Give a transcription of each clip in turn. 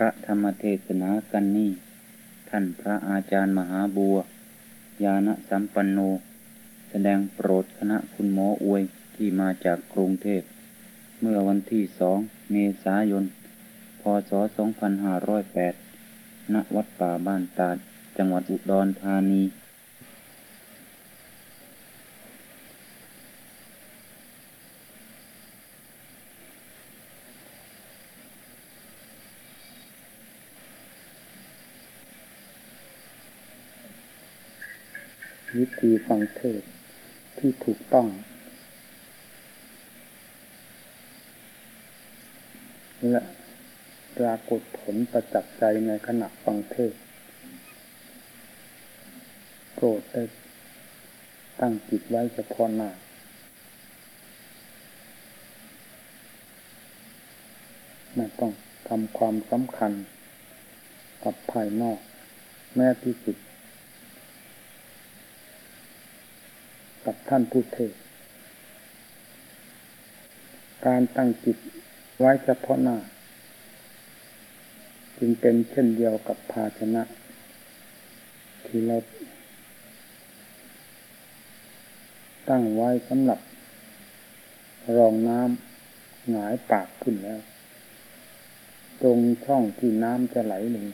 พระธรรมเทศนากันนี่ ท่านพระอาจารย์มหาบัว ยาณสัมปันโน แสดงโปรดคณะคุณหมออวยที่มาจากกรุงเทพ เมื่อวันที่สองเมษายน พศ 2508 ณ วัดป่าบ้านตาด จังหวัดอุดรธานีวิธี ฟังเทศที่ถูกต้อง และปรากฏผลประจักษ์ใจในขณะฟังเทศโปรดได้ตั้งจิตไว้เฉพาะหน้าไม่ต้องทำความสำคัญกับภายนอก แม้ที่สุด กับท่านผู้เทศ การตั้งจิตไว้เฉพาะหน้า จึงเป็นเช่นเดียวกับภาชนะ ที่เราตั้งไว้สำหรับ รองน้ำหงายปากขึ้นแล้ว ตรงช่องที่น้ำจะไหลลง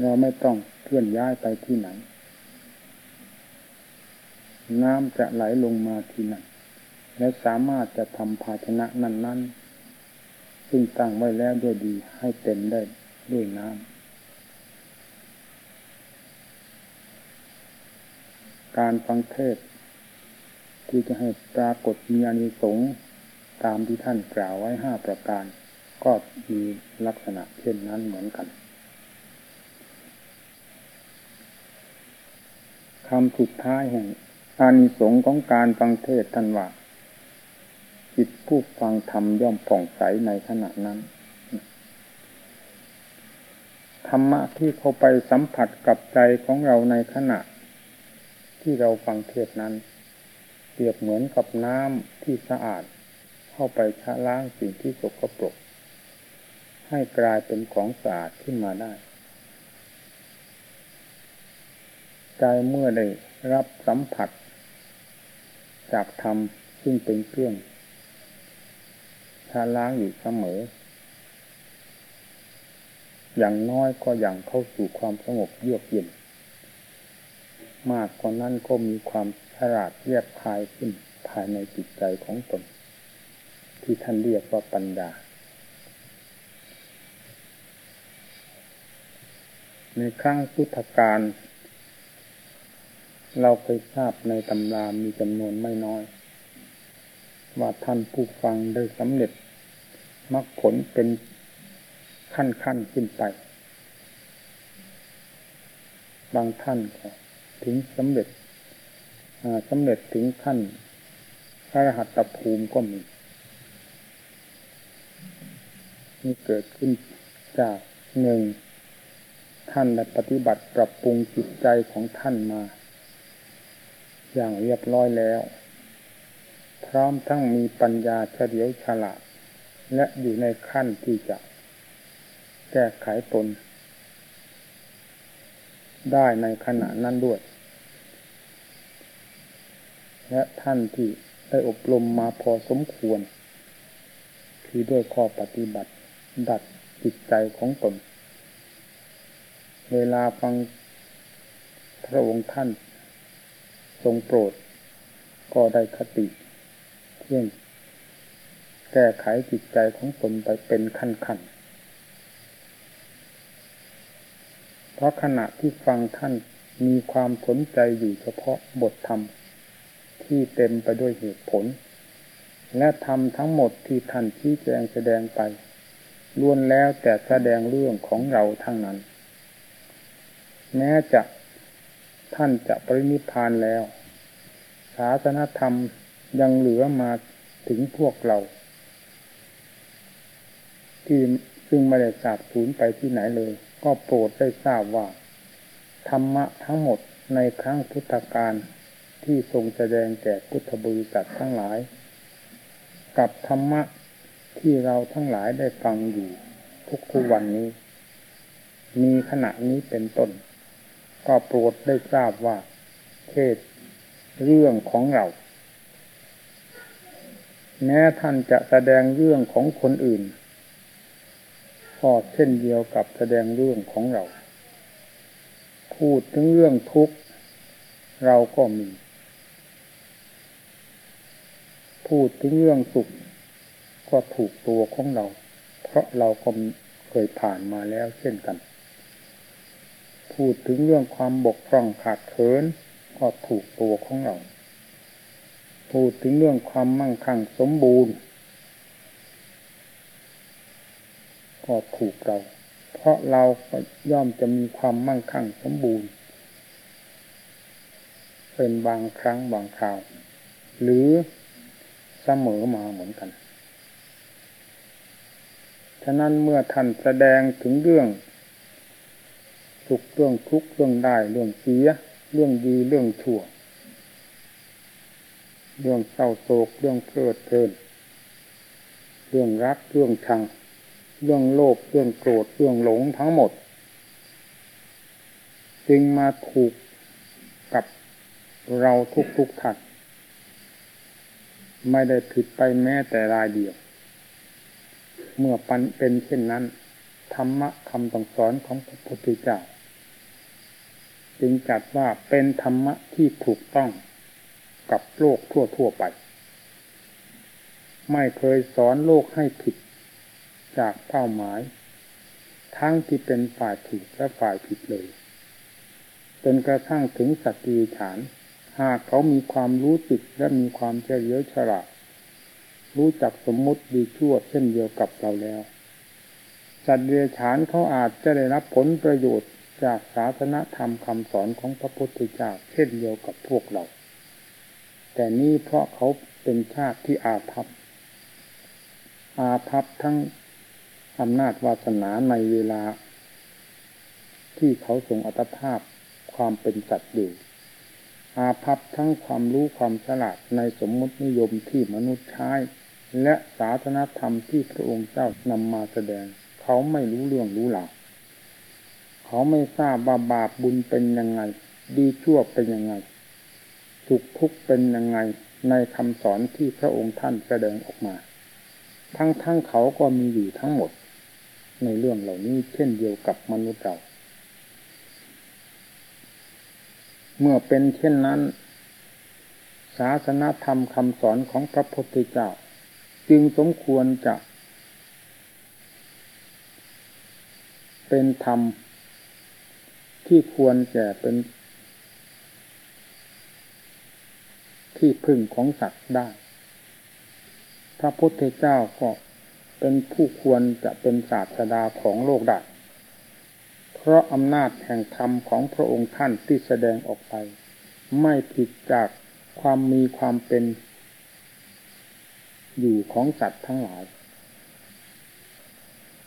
เราไม่ต้องเคลื่อนย้ายไปที่ไหน น้ำจะไหลลงมาที่นั่นและสามารถจะทำภาชนะนั้น ๆ ซึ่งตั้งไว้แล้วด้วยดีให้เต็มได้ด้วยน้ำ การฟังเทศ ที่จะให้ปรากฏมีอานิสงส์ตามที่ท่านกล่าวไว้ห้าประการ ก็มีลักษณะเช่นนั้นเหมือนกัน คำสุดท้ายแห่งอานิสงส์ของการฟังเทศท่านว่าจิตผู้ฟังธรรมย่อมผ่องใสในขณะนั้นธรรมะที่เข้าไปสัมผัสกับใจของเราในขณะ ที่เราฟังเทศนั้น เปรียบเหมือนกับน้ำที่สะอาด เข้าไปชะล้างสิ่งที่สกปรกให้กลายเป็นของสะอาดขึ้นมาได้ ใจเมื่อได้รับสัมผัส จากธรรมซึ่งเป็นเครื่องชาล้างอยู่เสมอ อย่างน้อยก็อย่างเข้าสู่ความสงบเยือกเย็น มากกว่านั้นก็มีความฉลาดเยียบคายขึ้นภายในจิตใจของตน ที่ท่านเรียกว่าปัญญาในครั้งพุทธกาล เราเคยทราบในตำรามีจำนวนไม่น้อย ว่าท่านผู้ฟังได้สำเร็จมรรคผลเป็นขั้นขั้นขึ้นไป บางท่านก็ถึงสำเร็จสำเร็จถึงขั้นพระรหัตภูมิก็มีนี่เกิดขึ้นจากหนึ่งท่านได้ปฏิบัติปรับปรุงจิตใจของท่านมา อย่างเรียบร้อยแล้ว พร้อมทั้งมีปัญญาเฉลียวฉลาด และอยู่ในขั้นที่จะ แก้ไขตน ได้ในขณะนั้นด้วย และท่านที่ได้อบรมมาพอสมควร คือด้วยข้อปฏิบัติ ดัดจิตใจของตน เวลาฟังพระองค์ท่าน ทรงโปรด ก็ได้คติเที่ยงแก้ไขจิตใจของตนไปเป็นขั้นขั้นเพราะขณะที่ฟังท่านมีความสนใจอยู่เฉพาะบทธรรม ที่เต็มไปด้วยเหตุผล และธรรมทั้งหมดที่ท่านชี้แจงแสดงไปล้วนแล้วแต่แสดงเรื่องของเราทั้งนั้น แม้จะท่านจะปรินิพานแล้ว ศาสนธรรมยังเหลือมาถึงพวกเรา ที่ซึ่งไม่ได้สาบสูญไปที่ไหนเลย ก็โปรดได้ทราบว่า ธรรมะทั้งหมดในครั้งพุทธกาลที่ทรงแสดงแก่พุทธบริษัททั้งหลาย กับธรรมะที่เราทั้งหลายได้ฟังอยู่ทุกทุกวันนี้ มีขณะนี้เป็นต้น ก็โปรดได้ทราบว่าเทศ เรื่องของเรา แม้ท่านจะแสดงเรื่องของคนอื่นก็เช่นเดียวกับแสดงเรื่องของเรา พูดถึงเรื่องทุกข์ เราก็มี พูดถึงเรื่องสุข ก็ถูกตัวของเรา เพราะเราก็เคยผ่านมาแล้วเช่นกัน พูดถึงเรื่องความบกพร่องขาดเขิน ก็ถูกตัวของเรา พูดถึงเรื่องความมั่งคั่งสมบูรณ์ ก็ถูกเรา เพราะเราก็ย่อมจะมีความมั่งคั่งสมบูรณ์ เป็นบางครั้งบางคราว หรือเสมอมาเหมือนกัน ฉะนั้นเมื่อท่านแสดงถึงเรื่องสุขเรื่องทุกข์เรื่องได้เรื่องเสีย เรื่องดีเรื่องชั่ว เรื่องเศร้าโศกเรื่องเพลิดเพลิน เรื่องรักเรื่องชัง เรื่องโลภเรื่องโกรธเรื่องหลงทั้งหมด จึงมาถูกกับเราทุกทุกท่านไม่ได้ผิดไปแม้แต่รายเดียว เมื่อปันเป็นเช่นนั้น ธรรมะคำสั่งสอนของพระพุทธเจ้า จึงจัดว่าเป็นธรรมะที่ถูกต้องกับโลกทั่วๆไป ไม่เคยสอนโลกให้ผิดจากเป้าหมาย ทั้งที่เป็นฝ่ายถูกและฝ่ายผิดเลยจนกระทั่งถึงสัติฐาน หากเขามีความรู้สึกและมีความเฉลียวฉลาดรู้จักสมมุติดีชั่วเช่นเดียวกับเราแล้ว สัตว์เดรัจฉานเขาอาจจะได้รับผลประโยชน์ จากศาสนธรรมคำสอนของพระพุทธเจ้าเช่นเดียวกับพวกเรา แต่นี่เพราะเขาเป็นชาติที่อาภัพ อาภัพทั้งอำนาจวาสนาในเวลา ที่เขาทรงอัตภาพความเป็นสัตว์อยู่อาภัพทั้งความรู้ความฉลาดในสมมตินิยมที่มนุษย์ใช้ และศาสนธรรมที่พระองค์เจ้านำมาแสดง เขาไม่รู้เรื่องรู้หลัก เขาไม่ทราบว่าบาปบุญเป็นยังไง ดีชั่วเป็นยังไงสุขทุกข์เป็นยังไงในคำสอนที่พระองค์ท่านแสดงออกมา ทั้งทั้งเขาก็มีอยู่ทั้งหมด ในเรื่องเหล่านี้เช่นเดียวกับมนุษย์เรา เมื่อเป็นเช่นนั้น ศาสนาธรรมคำสอนของพระพุทธเจ้า จึงสมควรจะ เป็นธรรม ที่ควรแก่เป็น ที่พึ่งของสัตว์ได้ พระพุทธเจ้าก็เป็นผู้ควรจะเป็นศาสดาของโลกได้เพราะอำนาจแห่งธรรมของพระองค์ท่านที่แสดงออกไป ไม่ผิดจากความมีความเป็น อยู่ของสัตว์ทั้งหลาย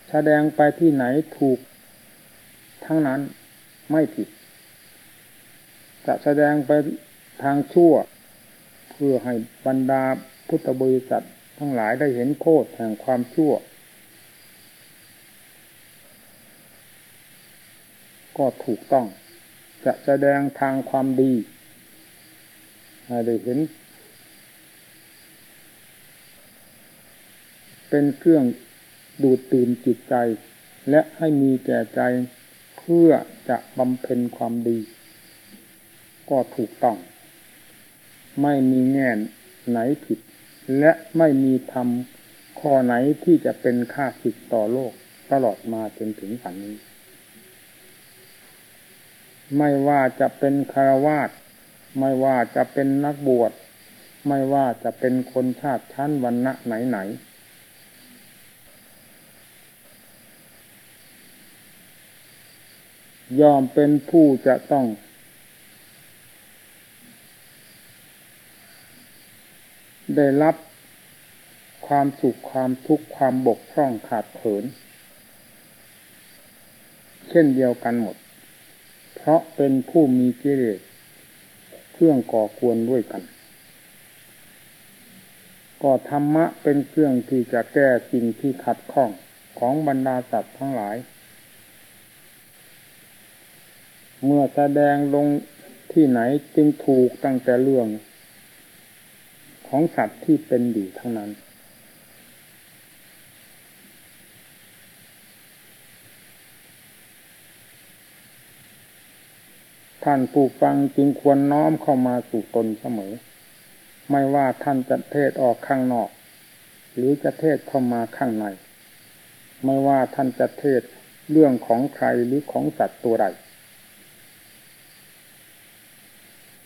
แสดงไปที่ไหนถูกทั้งนั้น ไม่ผิดจะแสดงไปทางชั่ว เพื่อให้บรรดาพุทธบริษัททั้งหลายได้เห็นโทษแห่งความชั่ว ก็ถูกต้อง จะแสดงทางความดีให้ได้เห็น เป็นเครื่องดูดตื่นจิตใจ และให้มีแก่ใจ เพื่อจะบำเพ็ญความดี ก็ถูกต้อง ไม่มีแง่ไหนผิด และไม่มีธรรมข้อไหนที่จะเป็นค่าสิทต่อโลกตลอดมาจนถึงปัจจุนี้ ไม่ว่าจะเป็นคารวาสไม่ว่าจะเป็นนักบวช ไม่ว่าจะเป็นคนชาติชั้นวันณะไหนๆ ยอมเป็นผู้จะต้อง ได้รับความสุขความทุกข์ความบกพร่องขาดเขิน เช่นเดียวกันหมด เพราะเป็นผู้มีกิเลสเครื่องก่อกวนด้วยกัน ก็ธรรมะเป็นเครื่องที่จะแก้สิ่งที่ขัดข้องของบรรดาสัตว์ทั้งหลาย เมื่อแสดงลงที่ไหนจึงถูกตั้งแต่เรื่อง ของสัตว์ที่เป็นอยู่ทั้งนั้น ท่านผู้ฟังจึงควรน้อมเข้ามาสู่ตนเสมอ ไม่ว่าท่านจะเทศออกข้างนอก หรือจะเทศเข้ามาข้างใน ไม่ว่าท่านจะเทศเรื่องของใครหรือของสัตว์ตัวใด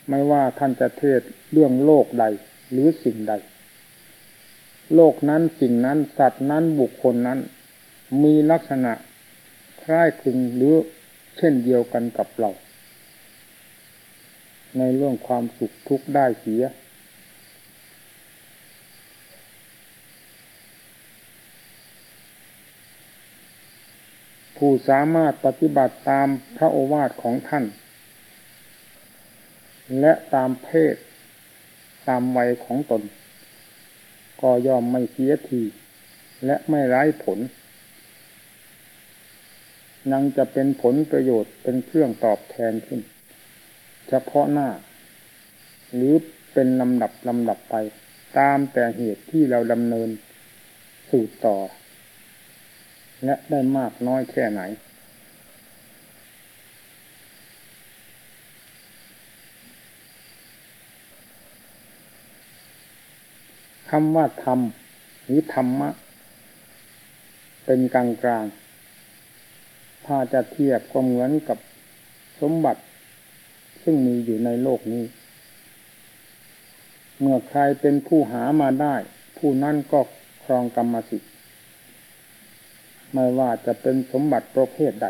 ไม่ว่าท่านจะเทศเรื่องโลกใดหรือสิ่งใด โลกนั้นสิ่งนั้นสัตว์นั้นบุคคลนั้น มีลักษณะคล้ายคลึงหรือเช่นเดียวกันกับเรา ในเรื่องความสุขทุกข์ได้เสีย ผู้สามารถปฏิบัติตามพระโอวาทของท่าน และตามเพศ ตามวัยของตน ก็ยอมไม่เสียที และไม่ร้ายผล นังจะเป็นผลประโยชน์เป็นเครื่องตอบแทนขึ้น เฉพาะหน้า หรือเป็นลำดับลำดับไป ตามแต่เหตุที่เราดำเนินสู่ต่อ และได้มากน้อยแค่ไหน คำว่าธรรมหรือธรรมะ เป็นกลางกลางถ้าจะเทียบก็เหมือนกับสมบัติ ซึ่งมีอยู่ในโลกนี้ เมื่อใครเป็นผู้หามาได้ ผู้นั้นก็ครองกรรมสิทธิ์ไม่ว่าจะเป็นสมบัติประเภทใด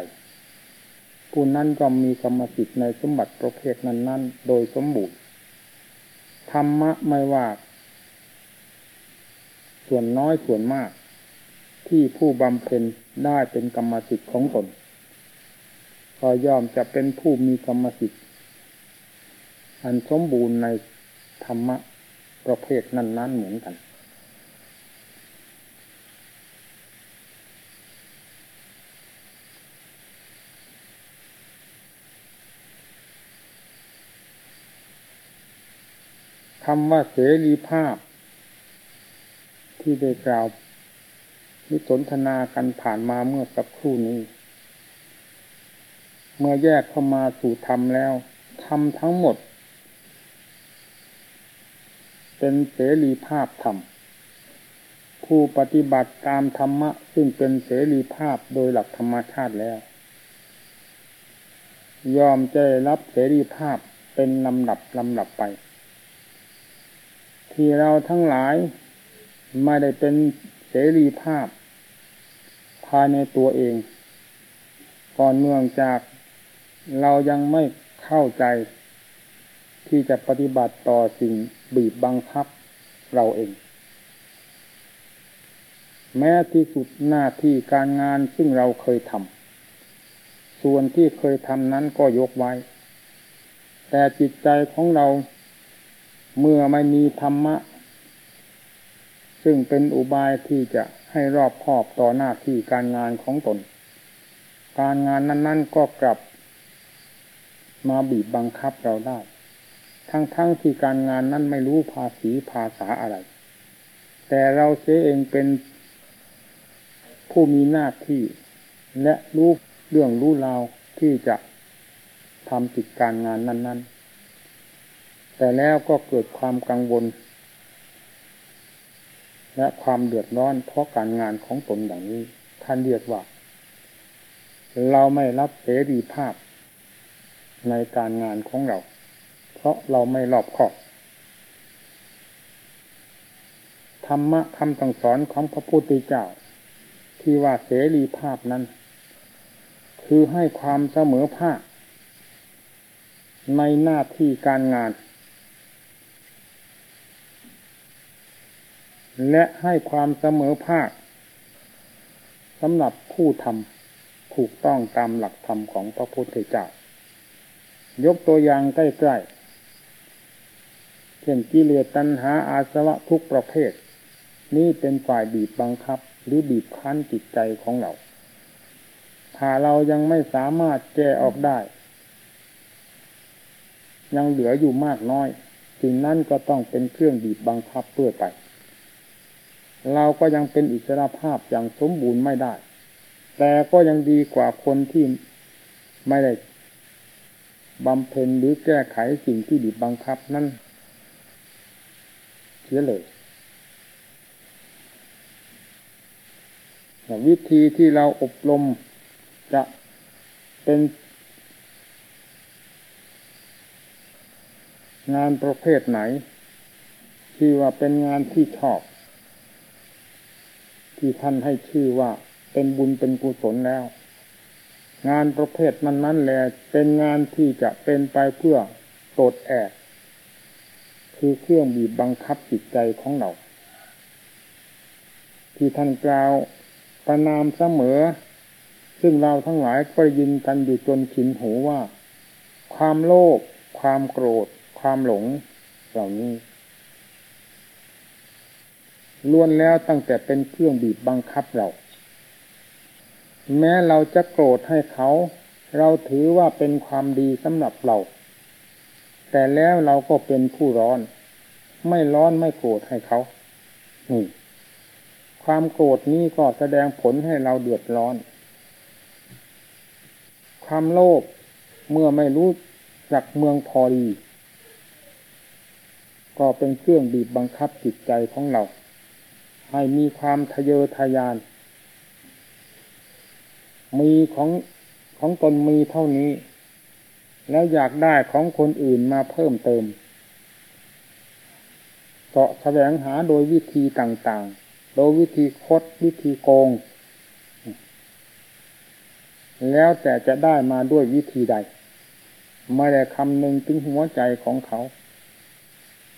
ผู้นั้นก็มีกรรมสิทธิ์ในสมบัติประเภทนั้น ๆ โดยสมบูรณ์ธรรมะไม่ว่า ส่วนน้อยส่วนมาก ที่ผู้บำเพ็ญได้เป็นกรรมสิทธิ์ของตนก็ย่อมจะเป็นผู้มีกรรมสิทธิ์อันสมบูรณ์ในธรรมะประเภทนั้น ๆ เหมือนกัน คำว่าเสรีภาพ ที่ได้กล่าวนิสนทนากันผ่านมาเมื่อสักครู่นี้ เมื่อแยกเข้ามาสู่ธรรมแล้วธรรมทั้งหมด เป็นเสรีภาพธรรม ผู้ปฏิบัติตามธรรมะ ซึ่งเป็นเสรีภาพโดยหลักธรรมชาติแล้ว ยอมจะรับเสรีภาพเป็นลำดับลำดับไป ที่เราทั้งหลาย ไม่ได้เป็นเสรีภาพ ภายในตัวเอง ก่อนเนื่องจากเรายังไม่เข้าใจ ที่จะปฏิบัติต่อสิ่งบีบบังคับเราเอง แม้ที่สุดหน้าที่การงานซึ่งเราเคยทำส่วนที่เคยทำนั้นก็ยกไว้ แต่จิตใจของเราเมื่อไม่มีธรรมะ ซึ่งเป็นอุบายที่จะให้รอบคอบต่อหน้าที่การงานของตน การงานนั้น ๆก็กลับ มาบีบบังคับเราได้ ทั้งๆทที่การงานนั้นไม่รู้ภาษีภาษาอะไร แต่เราเสียเองเป็นผู้มีหน้าที่ และรู้เรื่องรู้ราวที่จะทำกิจการงานนั้น ๆ แต่แล้วก็เกิดความกังวล และความเดือดร้อนเพราะการงานของตนอย่างนี้ ท่านเรียกว่า เราไม่รับเสรีภาพในการงานของเรา เพราะเราไม่รอบคอบธรรมะคำสั่งสอนของพระพุทธเจ้า ที่ว่าเสรีภาพนั้น คือให้ความเสมอภาคในหน้าที่การงาน และให้ความเสมอภาคสำหรับผู้ทำถูกต้องตามหลักธรรมของพระพุทธเจ้ายกตัวอย่างใกล้ๆเช่นกิเลสตัณหาอาสวะทุกประเภท นี่เป็นฝ่ายบีบบังคับหรือบีบคั้นจิตใจของเรา ถ้าเรายังไม่สามารถแก้ออกได้ ยังเหลืออยู่มากน้อยสิ่งนั้นก็ต้องเป็นเครื่องบีบบังคับเพื่อไป เราก็ยังเป็นอิสรภาพอย่างสมบูรณ์ไม่ได้ แต่ก็ยังดีกว่าคนที่ไม่ได้บำเพ็ญหรือแก้ไขสิ่งที่บีบบังคับนั่นเสียเลยวิธีที่เราอบรมจะเป็นงานประเภทไหน ที่ว่าเป็นงานที่ชอบ ที่ท่านให้ชื่อว่าเป็นบุญเป็นกุศลแล้ว งานประเภทนั้นนั้นแหละเป็นงานที่จะเป็นไปเพื่อโปรดแอกคือเครื่องบีบบังคับจิตใจของเรา ที่ท่านกล่าวประนามเสมอ ซึ่งเราทั้งหลายก็ยินกันอยู่จนขินหูว่า ความโลภความโกรธ ความหลงเหล่านี้ ล้วนแล้วตั้งแต่เป็นเครื่องบีบบังคับเรา แม้เราจะโกรธให้เขา เราถือว่าเป็นความดีสำหรับเรา แต่แล้วเราก็เป็นผู้ร้อน ไม่ร้อนไม่โกรธให้เขานี่ความโกรธนี้ก็แสดงผลให้เราเดือดร้อน ความโลภเมื่อไม่รู้จักเมืองพอดี ก็เป็นเครื่องบีบบังคับจิตใจของเรา ให้มีความทะเยอทะยาน มีของของตนมีเท่านี้ แล้วอยากได้ของคนอื่นมาเพิ่มเติมเสาะแสวงหาโดยวิธีต่างๆ โดยวิธีคดวิธีโกง แล้วแต่จะได้มาด้วยวิธีใด ไม่ได้คำหนึ่งถึงหัวใจของเขา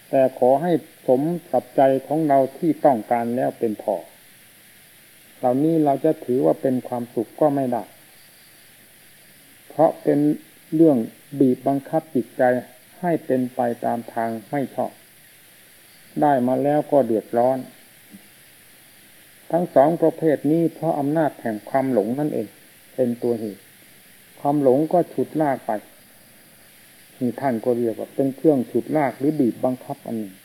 แต่ขอให้สมกับใจของเราที่ต้องการแล้วเป็นพอ เหล่านี้เราจะถือว่าเป็นความสุขก็ไม่ได้ เพราะเป็นเรื่องบีบบังคับจิตใจให้เป็นไปตามทางไม่ชอบ ได้มาแล้วก็เดือดร้อน ทั้งสองประเภทนี้เพราะอำนาจแห่งความหลงนั่นเอง เป็นตัวเหตุความหลงก็ฉุดลากไป มีท่านก็เรียกว่าเป็นเครื่องฉุดลากหรือบีบบังคับอันหนึ่ง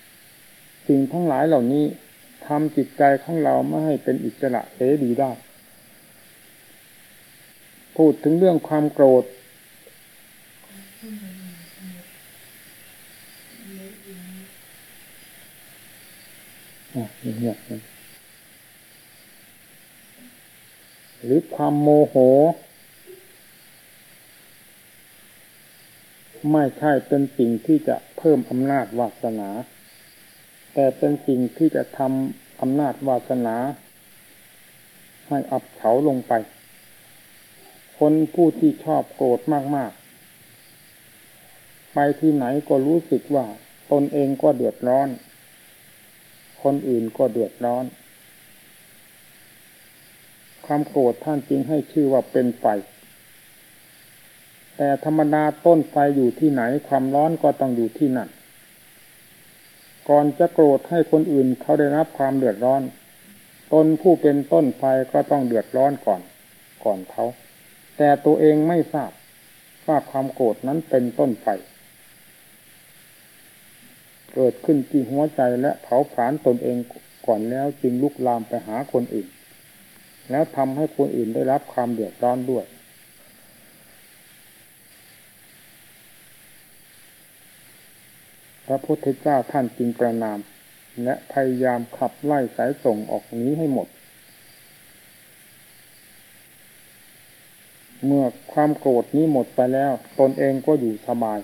สิ่งทั้งหลายเหล่านี้ทำจิตใจของเราไม่ให้เป็นอิสระเสรีได้ พูดถึงเรื่องความโกรธ หรือความโมโห ไม่ใช่เป็นสิ่งที่จะเพิ่มอำนาจวาสนา แต่เป็นสิ่งที่จะทำอำนาจวาสนา ให้อับเฉาลงไป คนผู้ที่ชอบโกรธมาก ๆ ไปที่ไหนก็รู้สึกว่าตนเองก็เดือดร้อน คนอื่นก็เดือดร้อน ความโกรธท่านจึงให้ชื่อว่าเป็นไฟ แต่ธรรมดาต้นไฟอยู่ที่ไหนความร้อนก็ต้องอยู่ที่นั่น ก่อนจะโกรธให้คนอื่นเขาได้รับความเดือดร้อน ตนผู้เป็นต้นไฟก็ต้องเดือดร้อนก่อน ก่อนเขา แต่ตัวเองไม่ทราบว่าความโกรธนั้นเป็นต้นไฟ เกิดขึ้นที่หัวใจและเผาผลาญตนเองก่อนแล้วจึงลุกลามไปหาคนอื่น แล้วทำให้คนอื่นได้รับความเดือดร้อนด้วย พระพุทธเจ้าท่านจึงประนาม และพยายามขับไล่สายส่งออกนี้ให้หมด เมื่อความโกรธนี้หมดไปแล้ว ตนเองก็อยู่สบาย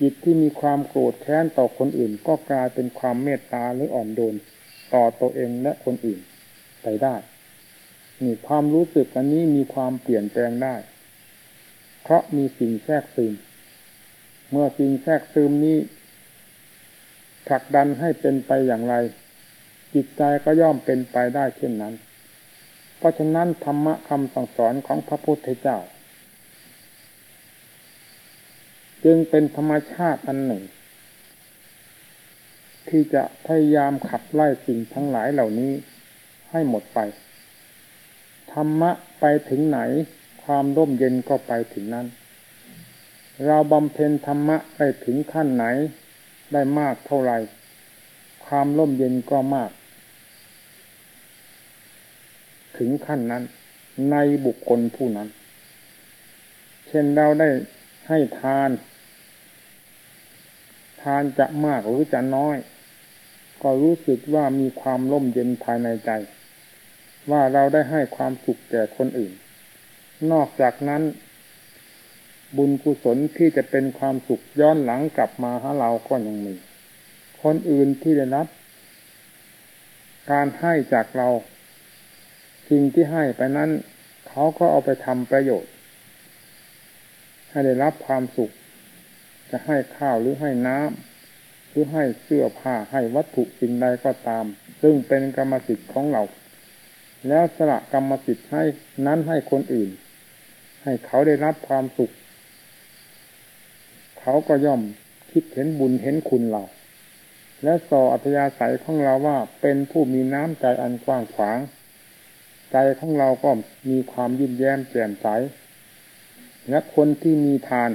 จิตที่มีความโกรธแค้นต่อคนอื่นก็กลายเป็นความเมตตาหรืออ่อนโยนต่อตัวเองและคนอื่นไปได้นี่ความรู้สึกอันนี้มีความเปลี่ยนแปลงได้ เพราะมีสิ่งแทรกซึม เมื่อสิ่งแทรกซึมนี้ผลักดันให้เป็นไปอย่างไร จิตใจก็ย่อมเป็นไปได้เช่นนั้น เพราะฉะนั้นธรรมะคำสั่งสอนของพระพุทธเจ้า จึงเป็นธรรมชาติอันหนึ่ง ที่จะพยายามขับไล่สิ่งทั้งหลายเหล่านี้ให้หมดไป ธรรมะไปถึงไหน ความร่มเย็นก็ไปถึงนั้น เราบำเพ็ญธรรมะไปถึงขั้นไหน ได้มากเท่าไหร่ ความร่มเย็นก็มาก ถึงขั้นนั้น ในบุคคลผู้นั้น เช่นเราได้ให้ทาน ทานจะมากหรือจะน้อย ก็รู้สึกว่ามีความร่มเย็นภายในใจ ว่าเราได้ให้ความสุขแก่คนอื่น นอกจากนั้น บุญกุศลที่จะเป็นความสุขย้อนหลังกลับมาหาเราก็ยังมี คนอื่นที่ได้รับ การให้จากเราสิ่งที่ให้ไปนั้น เขาก็เอาไปทำประโยชน์ ให้ได้รับความสุข จะให้ข้าวหรือให้น้ำหรือให้เสื้อผ้าให้วัตถุสิ่งใดก็ตาม ซึ่งเป็นกรรมสิทธิ์ของเรา แล้วสละกรรมสิทธิ์ให้นั้นให้คนอื่น ให้เขาได้รับความสุข เขาก็ย่อมคิดเห็นบุญเห็นคุณเรา และส่ออัธยาศัยของเราว่าเป็นผู้มีน้ำใจอันกว้างขวาง ใจของเราก็มีความยิ้มแย้มแจ่มใส และคนที่มีทาน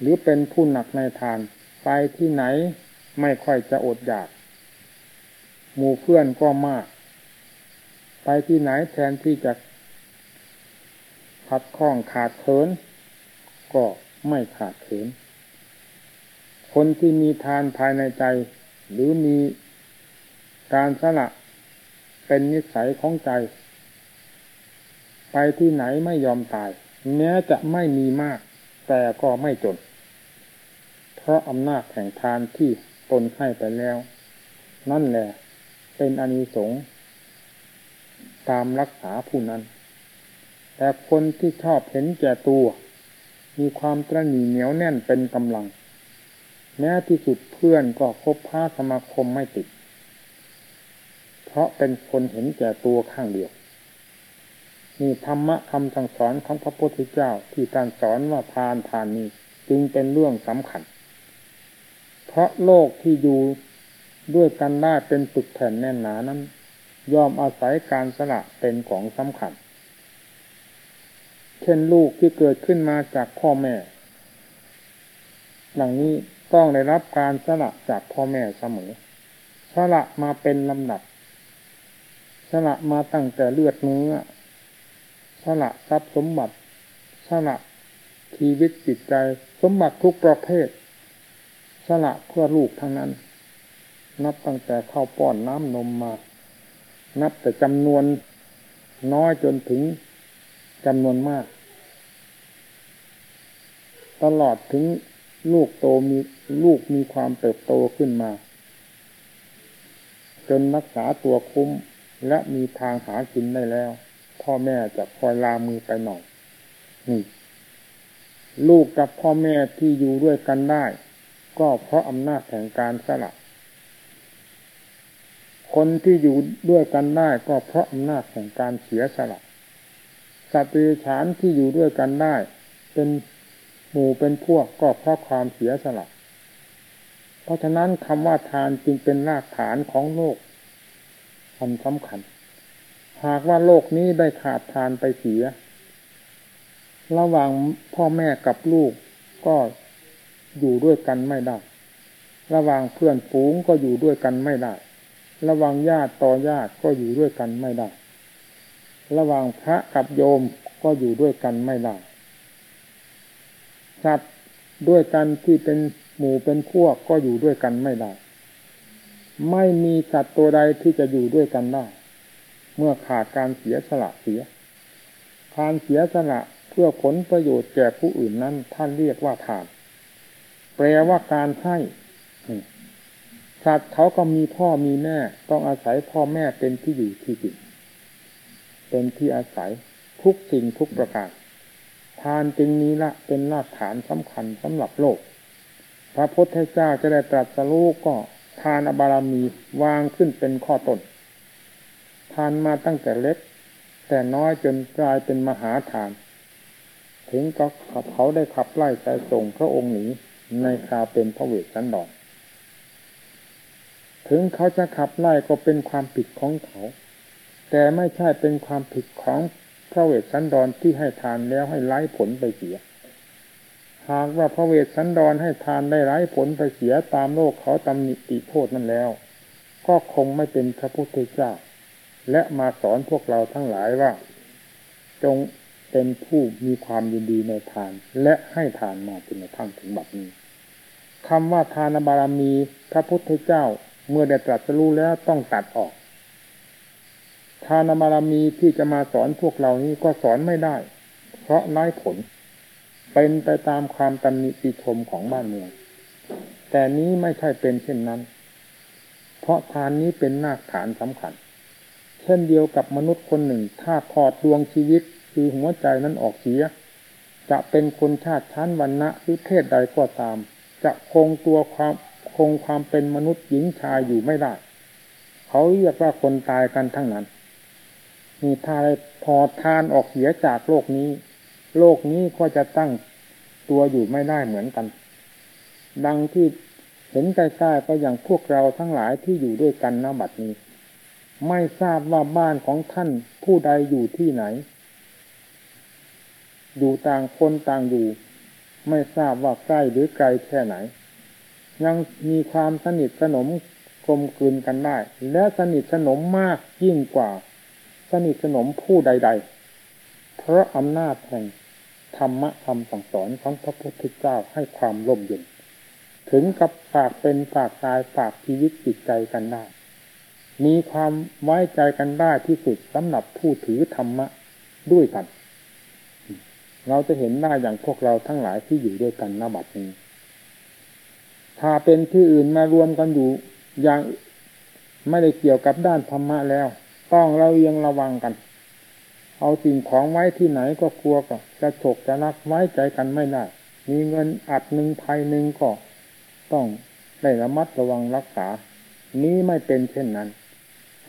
หรือเป็นผู้หนักในทาน ไปที่ไหนไม่ค่อยจะอดอยาก หมู่เพื่อนก็มาก ไปที่ไหนแทนที่จะขัดข้องขาดเขินก็ ไม่ขาดเขินคนที่มีทานภายในใจ หรือมีการสละเป็นนิสัยของใจ ไปที่ไหนไม่ยอมตาย แม้จะไม่มีมาก แต่ก็ไม่จน เพราะอำนาจแห่งทานที่ตนให้ไปแล้ว นั่นแหละเป็นอนิสงส์ตามรักษาผู้นั้น แต่คนที่ชอบเห็นแก่ตัว มีความตระหนี่เหนียวแน่นเป็นกำลัง แม้ที่สุดเพื่อนก็คบพ้าสมาคมไม่ติด เพราะเป็นคนเห็นแก่ตัวข้างเดียวนี่ธรรมะคำสั่งสอนของพระพุทธเจ้าที่การสอนว่าทานทานนี้จึงเป็นเรื่องสำคัญ เพราะโลกที่อยู่ด้วยกันได้เป็นปึกแผ่นแน่นหนานั้นยอมอาศัยการสละเป็นของสำคัญ เช่นลูกที่เกิดขึ้นมาจากพ่อแม่ดังนี้ต้องได้รับการสละจากพ่อแม่เสมอ สละมาเป็นลำดับ สละมาตั้งแต่เลือดเนื้อ สละทรัพย์สมบัติ สละชีวิตจิตใจ สมบัติทุกประเภท สละเพื่อลูกทั้งนั้น นับตั้งแต่ข้าวป้อนน้ำนมมา นับแต่จำนวนน้อยจนถึง จำนวนมาก ตลอดถึงลูกโตมีลูกมีความเติบโตขึ้นมา จนรักษาตัวคุ้มและมีทางหากินได้แล้ว พ่อแม่จะคอยลามือไปหน่อยนี่ลูกกับพ่อแม่ที่อยู่ด้วยกันได้ ก็เพราะอำนาจแห่งการสละคนที่อยู่ด้วยกันได้ก็เพราะอำนาจแห่งการเสียสละ สัตว์ปีฉานที่อยู่ด้วยกันได้ เป็นหมู่เป็นพวกก็เพราะความเสียสละ เพราะฉะนั้นคำว่าทานจึงเป็นรากฐานของโลกอันสำคัญ หากว่าโลกนี้ได้ขาดทานไปเสีย ระหว่างพ่อแม่กับลูกก็อยู่ด้วยกันไม่ได้ ระหว่างเพื่อนฝูงก็อยู่ด้วยกันไม่ได้ ระหว่างญาติต่อญาติก็อยู่ด้วยกันไม่ได้ ระหว่างพระกับโยมก็อยู่ด้วยกันไม่ได้สัตว์ด้วยกันที่เป็นหมู่เป็นพวกก็อยู่ด้วยกันไม่ได้ ไม่มีสัตว์ตัวใดที่จะอยู่ด้วยกันได้ เมื่อขาดการเสียสละเสีย การเสียสละเพื่อผลประโยชน์แก่ผู้อื่นนั้นท่านเรียกว่าทาน แปลว่าการให้สัตว์เขาก็มีพ่อมีแม่ ต้องอาศัยพ่อแม่เป็นที่อยู่ที่กิน เป็นที่อาศัยทุกสิ่งทุกประการ ทานจึงนี้ละเป็นรากฐานสำคัญสำหรับโลก พระพุทธเจ้าจะได้ตรัสรู้ก็ทานอบารมีวางขึ้นเป็นข้อต้นทานมาตั้งแต่เล็ก แต่น้อยจนกลายเป็นมหาทาน ถึงก็เขาได้ขับไล่ใจส่งพระองค์หนีในคราวเป็นพระเวสสันดรถึงเขาจะขับไล่ก็เป็นความผิดของเขา แต่ไม่ใช่เป็นความผิดของพระเวสสันดรที่ให้ทานแล้วให้ไร้ผลไปเสีย หากว่าพระเวสสันดรให้ทานได้ไร้ผลไปเสียตามโลกเขาตำหนิติโทษนั้นแล้ว ก็คงไม่เป็นพระพุทธเจ้า และมาสอนพวกเราทั้งหลายว่า จงเป็นผู้มีความยินดีในทาน และให้ทานมาจนกระทั่งถึงบัดนี้คำว่าทานบารมีพระพุทธเจ้าเมื่อได้ตรัสรู้แล้วต้องตัดออก ทานบารมีที่จะมาสอนพวกเรานี้ก็สอนไม่ได้ เพราะไร้ผล เป็นไปตามความตำหนิติชมของบ้านเมือง แต่นี้ไม่ใช่เป็นเช่นนั้น เพราะทานนี้เป็นราฐานสำคัญ เช่นเดียวกับมนุษย์คนหนึ่ง ถ้าถอดดวงชีวิตคือหัวใจนั้นออกเสีย จะเป็นคนชาติชั้นวันณะหรือเพศใดก็ตาม จะคงตัวความคงความเป็นมนุษย์หญิงชายอยู่ไม่ได้ เขาเรียกว่าคนตายกันทั้งนั้น มีทายพอทานออกเสียจากโลกนี้ โลกนี้ก็จะตั้งตัวอยู่ไม่ได้เหมือนกัน ดังที่เห็นใกล้ๆก็อย่างพวกเราทั้งหลายที่อยู่ด้วยกันณบัดนี้ ไม่ทราบว่าบ้านของท่านผู้ใดอยู่ที่ไหน อยู่ต่างคนต่างอยู่ ไม่ทราบว่าใกล้หรือไกลแค่ไหน ยังมีความสนิทสนมกลมกลืนกันได้ และสนิทสนมมากยิ่งกว่า สนิทสนมผู้ใด ๆ เพราะอำนาจแห่งธรรมะคำสั่งสอนของพระพุทธเจ้าให้ความร่มเย็น ถึงกับฝากเป็นฝากตายฝากชีวิตจิตใจกันได้ มีความไว้ใจกันได้ที่สุดสำหรับผู้ถือธรรมะด้วยกัน เราจะเห็นได้าอย่างพวกเราทั้งหลายที่อยู่ด้วยกันณบัดนี้ ถ้าเป็นที่อื่นมารวมกันอยู่อย่างไม่ได้เกี่ยวกับด้านธรรมะแล้ว ต้องเราเอียงระวังกัน เอาสิ่งของไว้ที่ไหนก็กลัวก็จะฉกจะนักไว้ใจกันไม่ได้ มีเงินอัดหนึ่งภัยหนึ่งก็ต้องได้ระมัดระวังรักษา นี้ไม่เป็นเช่นนั้น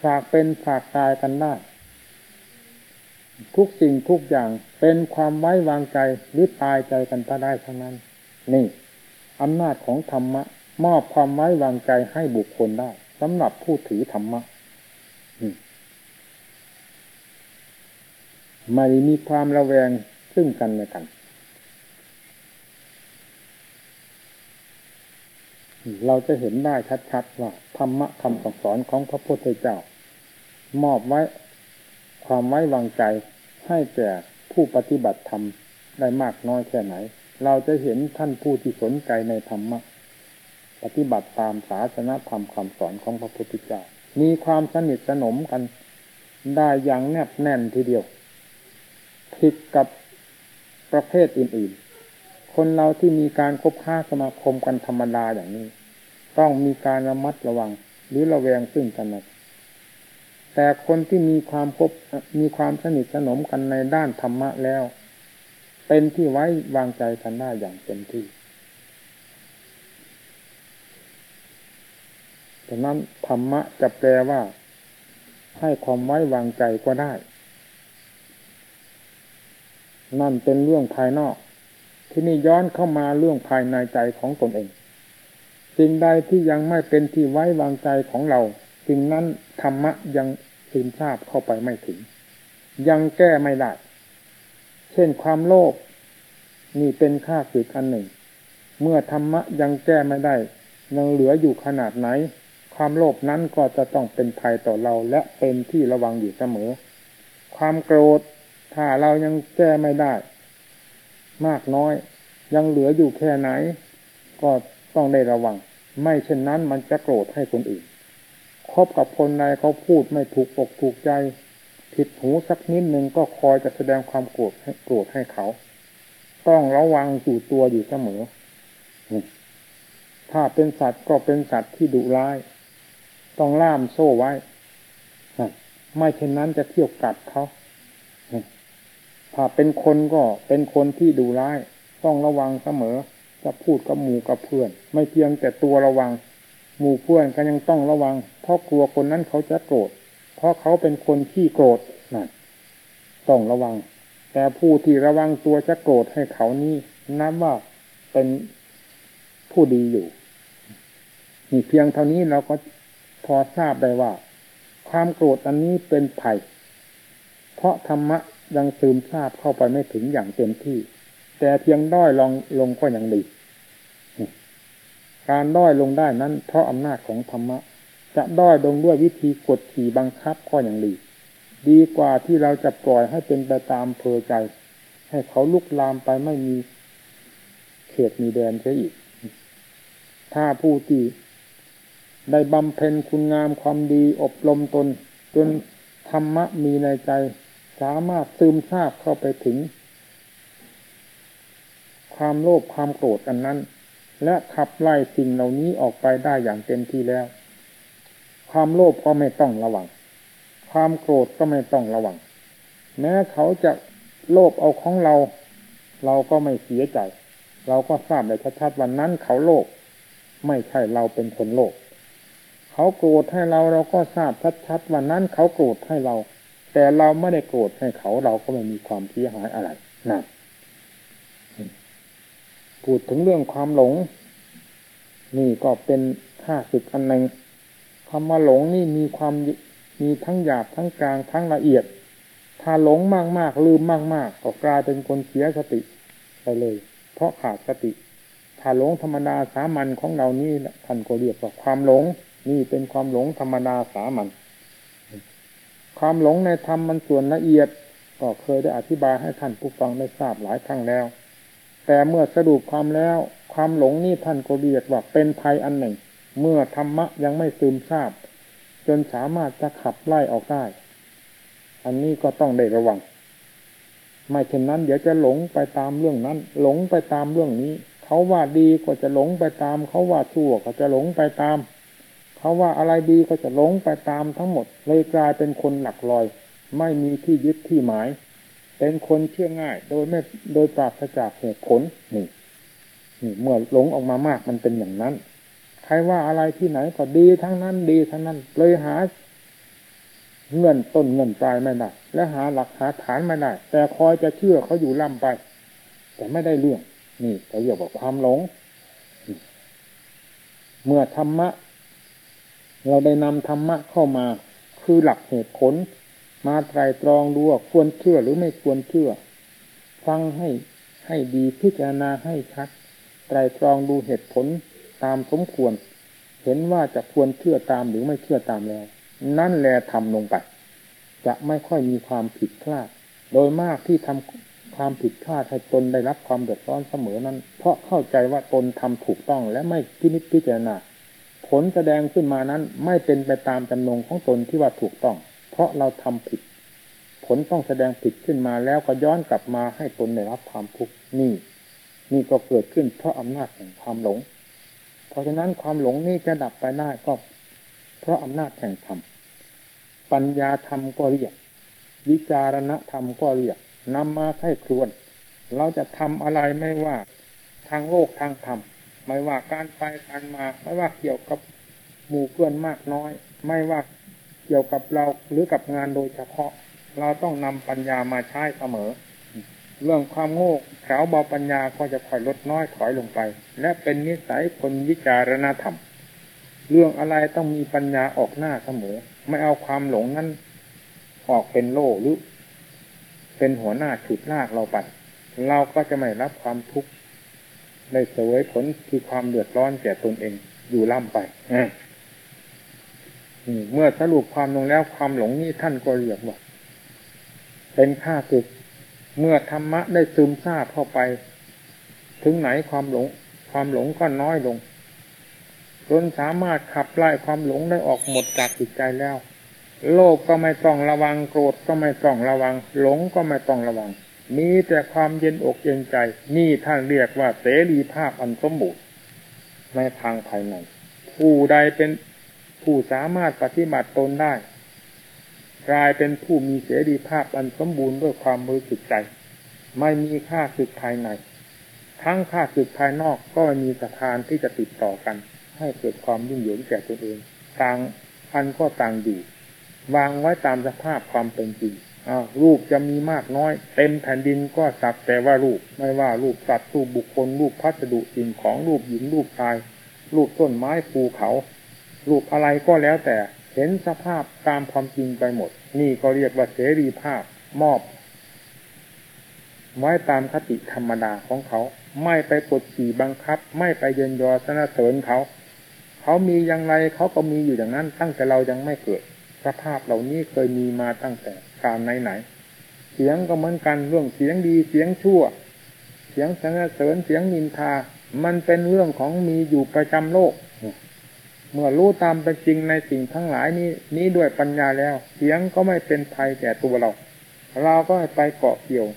ฝากเป็นฝากตายกันได้ ทุกสิ่งทุกอย่างเป็นความไว้วางใจหรือตายใจกันก็ได้ทั้งนั้น นี่อำนาจของธรรมะ มอบความไว้วางใจให้บุคคลได้สำหรับผู้ถือธรรมะ ไม่มีความระแวงซึ่งกันและกัน เราจะเห็นได้ชัดๆว่าธรรมะคำสอนของพระพุทธเจ้า มอบไว้ความไว้วางใจให้แก่ผู้ปฏิบัติธรรมได้มากน้อยแค่ไหน เราจะเห็นท่านผู้ที่สนใจในธรรมะปฏิบัติตามศาสนธรรมคำสอนของพระพุทธเจ้า มีความสนิทสนมกันได้อย่างแนบแน่นทีเดียว ผิดกับประเภทอื่นๆ คนเราที่มีการคบค้าสมาคมกันธรรมดาอย่างนี้ ต้องมีการระมัดระวังหรือระแวงซึ่งกันและแต่คนที่มีความคบมีความสนิทสนมกันในด้านธรรมะแล้ว เป็นที่ไว้วางใจกันได้อย่างเต็มที่ดังนั้นธรรมะจะแปลว่า ให้ความไว้วางใจก็ได้ นั่นเป็นเรื่องภายนอก ที่นี่ย้อนเข้ามาเรื่องภายในใจของตนเอง สิ่งใดที่ยังไม่เป็นที่ไว้วางใจของเรา สิ่งนั้นธรรมะยังซึมซาบเข้าไปไม่ถึง ยังแก้ไม่ได้ เช่นความโลภนี่เป็นค่าสึกอันหนึ่ง เมื่อธรรมะยังแก้ไม่ได้ ยังเหลืออยู่ขนาดไหน ความโลภนั้นก็จะต้องเป็นภัยต่อเราและเป็นที่ระวังอยู่เสมอ ความโกรธ ถ้าเรายังแก้ไม่ได้ มากน้อย ยังเหลืออยู่แค่ไหน ก็ต้องได้ระวัง ไม่เช่นนั้นมันจะโกรธให้คนอื่นคบกับคนใดเขาพูดไม่ถูกอกถูกใจ ผิดหูสักนิดหนึ่งก็คอยจะแสดงความโกรธให้โกรธให้เขา ต้องระวังอยู่ตัวอยู่เสมอ ถ้าเป็นสัตว์ก็เป็นสัตว์ที่ดุร้าย ต้องล่ามโซ่ไว้ ไม่เช่นนั้นจะเที่ยวกัดเขา ถ้าเป็นคนก็เป็นคนที่ดุร้าย ต้องระวังเสมอ จะพูดกับหมู่กับเพื่อน ไม่เพียงแต่ตัวระวัง หมู่เพื่อนก็ยังต้องระวัง เพราะกลัวคนนั้นเขาจะโกรธ เพราะเขาเป็นคนที่โกรธนั่นต้องระวัง แต่ผู้ที่ระวังตัวจะโกรธให้เขานี่นับว่าเป็นผู้ดีอยู่นี่เพียงเท่านี้เราก็พอทราบได้ว่า ความโกรธอันนี้เป็นภัย เพราะธรรมะ ยังซึมซาบเข้าไปไม่ถึงอย่างเต็มที่ แต่เพียงด้อยลองลงก็ยังดี การด้อยลงได้นั้น เพราะอำนาจของธรรมะ จะด้อยลงด้วยวิธีกดขี่บังคับก็ยังดี ดีกว่าที่เราจะปล่อยให้เป็นไปตามเพอใจ ให้เขาลุกลามไปไม่มีเขตมีแดนเสียอีก ถ้าผู้ที่ได้บำเพ็ญคุณงามความดีอบรมตน จนธรรมะมีในใจ สามารถซึมซาบเข้าไปถึง ความโลภความโกรธอันนั้น และขับไล่สิ่งเหล่านี้ออกไปได้อย่างเต็มที่แล้ว ความโลภก็ไม่ต้องระวัง ความโกรธก็ไม่ต้องระวัง แม้เขาจะโลภเอาของเรา เราก็ไม่เสียใจ เราก็ทราบในชัดๆวันนั้นเขาโลภไม่ใช่เราเป็นคนโลภเขาโกรธให้เราเราก็ทราบชัดๆวันนั้นเขาโกรธให้เรา แต่เราไม่ได้โกรธให้เขาเราก็ไม่มีความเสียหายอะไรนะพูดถึงเรื่องความหลง นี่ก็เป็นข้าศึกอันหนึ่งคำว่าหลงนี่มีความมีทั้งหยาบทั้งกลางทั้งละเอียด ถ้าหลงมากๆลืมมากๆก็กลายเป็นคนเสียสติไปเลย เพราะขาดสติ ถ้าหลงธรรมดาสามัญของเรานี่ท่านก็เรียกว่าความหลง นี่เป็นความหลงธรรมดาสามัญ ความหลงในธรรมมันส่วนละเอียดก็เคยได้อธิบายให้ท่านผู้ฟังได้ทราบหลายครั้งแล้ว แต่เมื่อสรุปความแล้ว ความหลงนี่ท่านก็เรียกว่าเป็นภัยอันหนึ่ง เมื่อธรรมะยังไม่ซึมซาบ จนสามารถจะขับไล่ออกได้ อันนี้ก็ต้องได้ระวัง ไม่เช่นนั้น เดี๋ยวจะหลงไปตามเรื่องนั้น หลงไปตามเรื่องนี้ เขาว่าดีก็จะหลงไปตาม เขาว่าชั่วก็จะหลงไปตาม เขาะว่าอะไรดีก็จะหลงไปตามทั้งหมด เลยกลายเป็นคนหลักลอย ไม่มีที่ยึดที่หมาย เป็นคนเชื่อง่าย โดยไม่โดยปราศจากเหตุผลนี่นี่เมื่อหลงออกมามากมันเป็นอย่างนั้น ใครว่าอะไรที่ไหนก็ดีทั้งนั้นดีทั้งนั้น เลยหาเงื่อนต้นเงื่อนปลายไม่ได้และหาหลักหาฐานไม่ได้แต่คอยจะเชื่อเขาอยู่ล่ำไป แต่ไม่ได้เรื่อง นี่เขาเรียกว่าความหลง เมื่อธรรมะ เราได้นำธรรมะเข้ามา คือหลักเหตุผล มาไตรตรองดูว่าควรเชื่อหรือไม่ควรเชื่อ ฟังให้ให้ดีพิจารณาให้ชัด ไตรตรองดูเหตุผลตามสมควร เห็นว่าจะควรเชื่อตามหรือไม่เชื่อตามแล้ว นั่นแหละทำลงไป จะไม่ค่อยมีความผิดพลาด โดยมากที่ทำความผิดพลาดให้ตนได้รับความเดือดร้อนเสมอนั้น เพราะเข้าใจว่าตนทำถูกต้องและไม่พินิจพิจารณา ลแสดงขึ้นมานั้น ไม่เป็นไปตามจำนงของตนที่ว่าถูกต้อง เพราะเราทำผิด ผลต้องแสดงผิดขึ้นมาแล้วก็ย้อนกลับมาให้ตนได้รับความทุกข์นี่นี่ก็เกิดขึ้นเพราะอำนาจแห่งความหลง เพราะฉะนั้นความหลงนี่จะดับไปได้ก็ เพราะอำนาจแห่งธรรม ปัญญาธรรมก็เรียก วิจารณธรรมก็เรียกนำมาให้ครวน เราจะทำอะไรไม่ว่า ทางโลกทางธรรม ไม่ว่าการไปการมา ไม่ว่าเกี่ยวกับหมู่เพื่อนมากน้อย ไม่ว่าเกี่ยวกับเราหรือกับงานโดยเฉพาะ เราต้องนำปัญญามาใช้เสมอ เรื่องความโง่เขลเบาปัญญาก็จะค่อยลดน้อยถอยลงไป และเป็นนิสัยคนวิจารณธรรม เรื่องอะไรต้องมีปัญญาออกหน้าเสมอ ไม่เอาความหลงนั้นออกเป็นโล่หรือเป็นหัวหน้าฉุดลากเราไปเราก็จะไม่รับความทุกข์ ได้เสวยผลคือความเดือดร้อนแก่ตนเองอยู่ล่ำไปเมื่อสรุปความลงแล้วความหลงนี้ท่านก็เรียกว่าเป็นข้าศึก เมื่อธรรมะได้ซึมซาบเข้าไป ถึงไหนความหลง ความหลงก็น้อยลงจนสามารถขับไล่ความหลงได้ออกหมดจากจิตใจแล้ว โลภก็ไม่ต้องระวังโกรธก็ไม่ต้องระวัง หลงก็ไม่ต้องระวัง มีแต่ความเย็นอกเย็นใจ นี่ท่านเรียกว่าเสรีภาพอันสมบูรณ์ในทางภายในผู้ใดเป็นผู้สามารถปฏิบัติตนได้ กลายเป็นผู้มีเสรีภาพอันสมบูรณ์ด้วยความมือสุดใจ ไม่มีค่าสึกภายใน ทั้งค่าสึกภายนอกก็มีสถานที่จะติดต่อกัน ให้เกิดความยุ่งเหยิงแก่ตนเอง ต่างอันก็ต่างอยู่วางไว้ตามสภาพความเป็นจริง อารูปจะมีมากน้อย เต็มแผ่นดินก็สักแต่ว่ารูป ไม่ว่ารูปสัตว์รูปบุคคล รูปพัสดุสิ่งของรูปหญิงรูปชาย รูปต้นไม้ภูเขา รูปอะไรก็แล้วแต่เห็นสภาพตามความจริงไปหมด นี่ก็เรียกว่าเสรีภาพมอบไว้ตามคติธรรมดาของเขา ไม่ไปกดขี่บังคับ ไม่ไปเยินยอสนเสริญเขา เขามีอย่างไรเขาก็มีอยู่อย่างนั้น ตั้งแต่เรายังไม่เกิด สภาพเหล่านี้เคยมีมาตั้งแต่ การไหนไหนเสียงก็เหมือนกันเรื่องเสียงดีเสียงชั่ว เสียงสนเสริญเสียงนินทา มันเป็นเรื่องของมีอยู่ประจำโลก เมื่อรู้ตามเป็นจริงในสิ่งทั้งหลายนี้นี้ด้วยปัญญาแล้ว เสียงก็ไม่เป็นภัยแก่ตัวเรา เราก็ไปเกาะเกี่ยว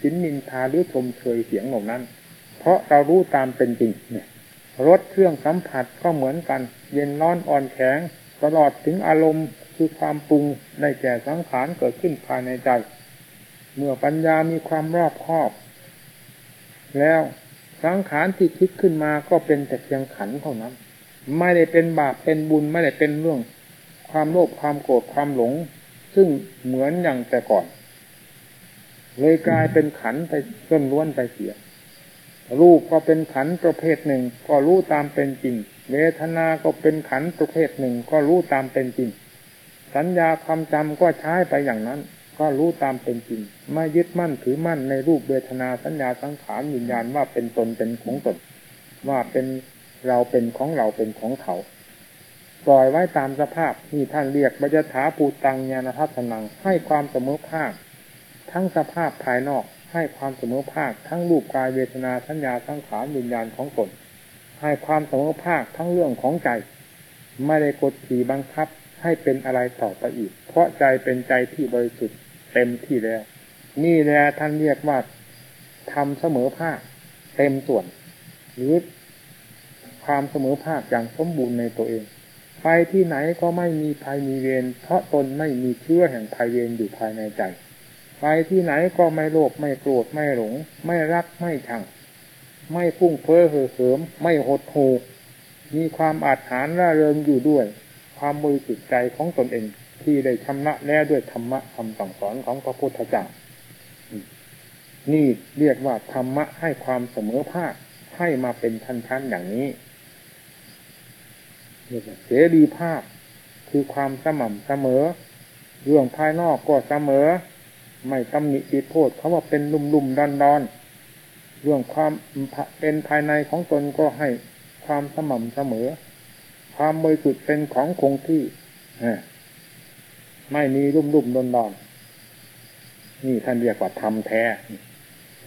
สินนินทาหรือชมเชยเสียงเหล่านั้น เพราะเรารู้ตามเป็นจริงเนี่ยรสเครื่องสัมผัสก็เหมือนกัน เย็นร้อนอ่อนแข็งตลอดถึงอารมณ์ คือความปรุงได้แก่สังขารเกิดขึ้นภายในใจ เมื่อปัญญามีความรอบคอบ แล้วสังขารที่คิดขึ้นมาก็เป็นแต่เพียงขันเท่านั้น ไม่ได้เป็นบาปเป็นบุญไม่ได้เป็นเรื่อง ความโลภความโกรธความหลง ซึ่งเหมือนอย่างแต่ก่อน เลยกลายเป็นขันไปเริ่มล้วนไปเสียรูปก็เป็นขันประเภทหนึ่ง ก็รู้ตามเป็นจริง เวทนา ก็เป็นขันประเภทหนึ่ง ก็รู้ตามเป็นจริง สัญญาความจำก็ใช้ไปอย่างนั้น ก็รู้ตามเป็นจริง ไม่ยึดมั่นถือมั่นในรูปเวทนาสัญญาสังขารวิญญาณว่าเป็นตนเป็นของตนว่าเป็นเราเป็นของเราเป็นของเขา ปล่อยไว้ตามสภาพนี่ท่านเรียกบัจถาปูตังญาณทัศนังให้ความเสมอภาค ทั้งสภาพภายนอกให้ความเสมอภาค ทั้งรูปกายเวทนาสัญญาสังขารวิญญาณของตนให้ความเสมอภาคทั้งเรื่องของใจ ไม่ได้กดขี่บังคับ ให้เป็นอะไรต่อไปอีก เพราะใจเป็นใจที่บริสุทธิ์เต็มที่แล้ว นี่แหละท่านเรียกว่าทำเสมอภาคเต็มส่วน หรือความเสมอภาคอย่างสมบูรณ์ในตัวเองไปที่ไหนก็ไม่มีภัยมีเวรเพราะตนไม่มีเชื้อแห่งภัยเวรอยู่ภายในใจไปที่ไหนก็ไม่โลภไม่โกรธไม่หลง ไม่รักไม่ชัง ไม่พุ่งเพ้อเห่อเหิม ไม่หดหูมีความอาถรรพ์ร่าเริงอยู่ด้วย ความบริสุทธิ์ใจของตนเองที่ได้ชำระแล้วด้วยธรรมะคำสั่งสอนของพระพุทธเจ้านี่เรียกว่าธรรมะให้ความเสมอภาคให้มาเป็นชั้นๆอย่างนี้เสรีภาพคือความสม่ำเสมอ เรื่องภายนอกก็เสมอ ไม่ตำหนิติโทษเขาว่าเป็นลุ่มลุ่มดอนดอนเรื่องความเป็นภายในของตนก็ให้ความสม่ำเสมอ ความบริสุทธิ์เป็นของคงที่ไม่มีรุ่มรุ่มดอนดอนนี่ท่านเรียกว่าธรรมแท้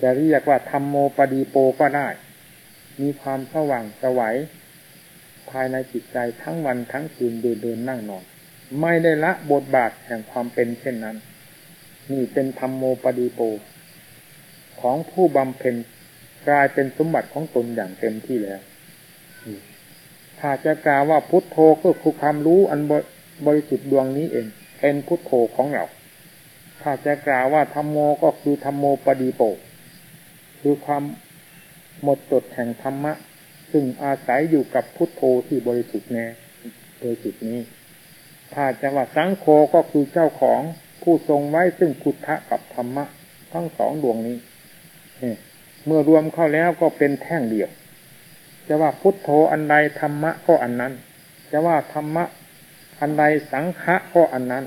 จะเรียกว่าธรรมโมปดีโปก็ได้ มีความสว่างสวัยภายในจิตใจทั้งวันทั้งคืนเดินเดินนั่งนอน ไม่ได้ละบทบาทแห่งความเป็นเช่นนั้น นี่เป็นธรรมโมปดีโป ของผู้บำเพ็ญกลายเป็นสมบัติของตนอย่างเต็มที่แล้ว ถ้าจะกล่าวว่าพุทโธก็คือความรู้อันบริสุทธิ์ดวงนี้เอง เป็นพุทโธของเรา ถ้าจะกล่าวว่าธรรมโมก็คือธรรมโมปดีโป คือความหมดจดแห่งธรรมะ ซึ่งอาศัยอยู่กับพุทโธที่บริสุทธิ์แน่โดยจุดนี้ ถ้าจะว่าสังโฆก็คือเจ้าของผู้ทรงไว้ซึ่งพุทธะกับธรรมะ ทั้งสองดวงนี้ เมื่อรวมเข้าแล้วก็เป็นแท่งเดียว จะว่าพุทโธอันใดธรรมะก็อันนั้น จะว่าธรรมะอันใดสังฆะก็อันนั้น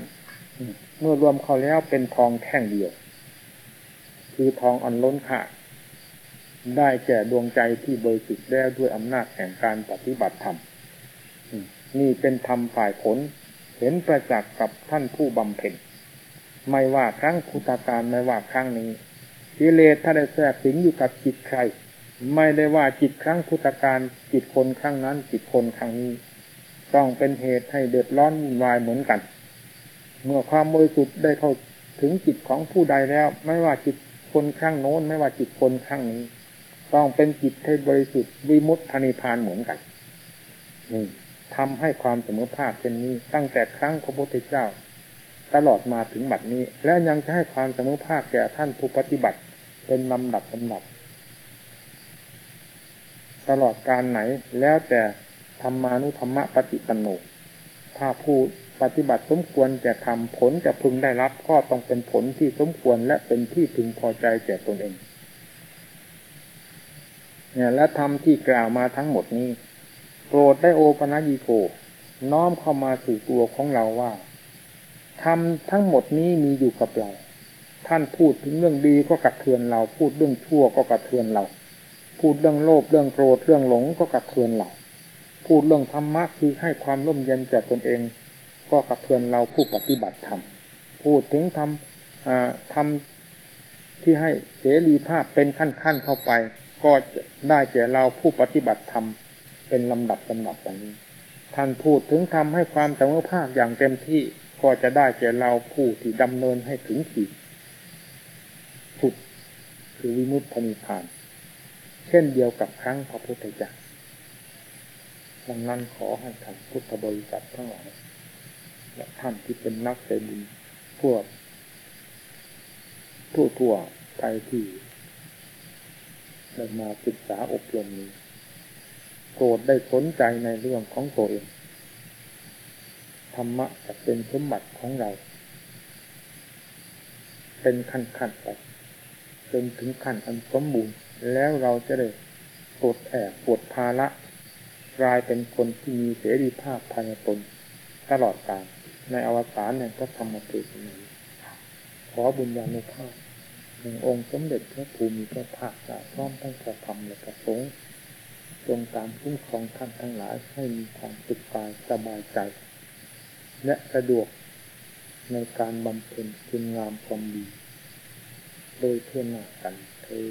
เมื่อรวมเข้าแล้วเป็นทองแท่งเดียว คือทองอันล้นค่าได้แก่ดวงใจที่บริสุทธิ์แล้วด้วยอำนาจแห่งการปฏิบัติธรรมนี่เป็นธรรมฝ่ายผล เห็นประจักษ์กับท่านผู้บำเพ็ญไม่ว่าครั้งพุทธการไม่ว่าครั้งนี้กิเลสถ้าได้แทรกสิงอยู่กับจิตใคร ไม่ได้ว่าจิตครั้งพุทธการจิตคนครั้งนั้นจิตคนครั้งนี้ ต้องเป็นเหตุให้เดือดร้อนวุ่นวายเหมือนกัน เมื่อความบริสุทธิ์ได้เข้าถึงจิตของผู้ใดแล้ว ไม่ว่าจิตคนครั้งโน้น ไม่ว่าจิตคนครั้งนี้ ต้องเป็นจิตให้บริสุทธิ์วิมุตตินิพานเหมือนกันนี่ทำให้ความเสมอภาคเช่นนี้ ตั้งแต่ครั้งพระพุทธเจ้า ตลอดมาถึงบัดนี้ และยังจะให้ความเสมอภาคแก่ท่านผู้ปฏิบัติ เป็นลำดับลำดับ ตลอดการไหน แล้วแต่ธรรมานุธรรมะปฏิปันโนถ้าผู้ปฏิบัติสมควรจะทำผลจะพึงได้รับก็ต้องเป็นผลที่สมควรและเป็นที่พึงพอใจแก่ตนเองเนี่ยและธรรมที่กล่าวมาทั้งหมดนี้โปรดได้โอปนัญิโก น้อมเข้ามาสู่ตัวของเราว่าทำทั้งหมดนี้มีอยู่กับเรา ท่านพูดถึงเรื่องดีก็กระเทือนเราพูดเรื่องชั่วก็กระเทือนเรา พูดเรื่องโลภเรื่องโกรธเรื่องหลงก็กระเทือนเราพูดเรื่องธรรมะคือให้ความร่มเย็นแก่ตนเอง ก็กระเทือนเราผู้ปฏิบัติธรรมพูดถึงทำทำที่ให้เสรีภาพเป็นขั้นๆเข้าไป ก็จะได้แก่เราผู้ปฏิบัติธรรมเป็นลำดับลำดับอย่างนี้ท่านพูดถึงทำให้ความเสมอภาคอย่างเต็มที่ก็จะได้แก่เราผู้ที่ดำเนินให้ถึงขีดสุดคือวิมุตตินิพพาน เช่นเดียวกับครั้งพระพุทธเจ้าดังนั้นขอให้ท่านพุทธบริษัททั้งหลายและท่านที่เป็นนักเสบุญพวกทั่วทั่วไปที่ได้มาศึกษาอบรมนี้โปรดได้สนใจในเรื่องของตัวเองธรรมะจะเป็นสมบัติของเรา เป็นขั้นขั้นไปจนถึงขั้นอันสมบูรณ์ แล้วเราจะได้ปลดแอบปลดภาระกลายเป็นคนที่มีเสรีภาพภายในตนตลอดกาลในอวสานแห่งพระธรรมเทศนาขอบุญญาณุภาพหนึ่งองค์สมเด็จพระภูมิพระภาคจะพร้อมทั้งพระธรรมและพระสงฆ์จงตามคุ้มครองท่านทั้งหลายให้มีความสุขกายสบายใจ และสะดวกในการบำเพ็ญคุณงามความดี โดยเพื่อหน้ากันเธอ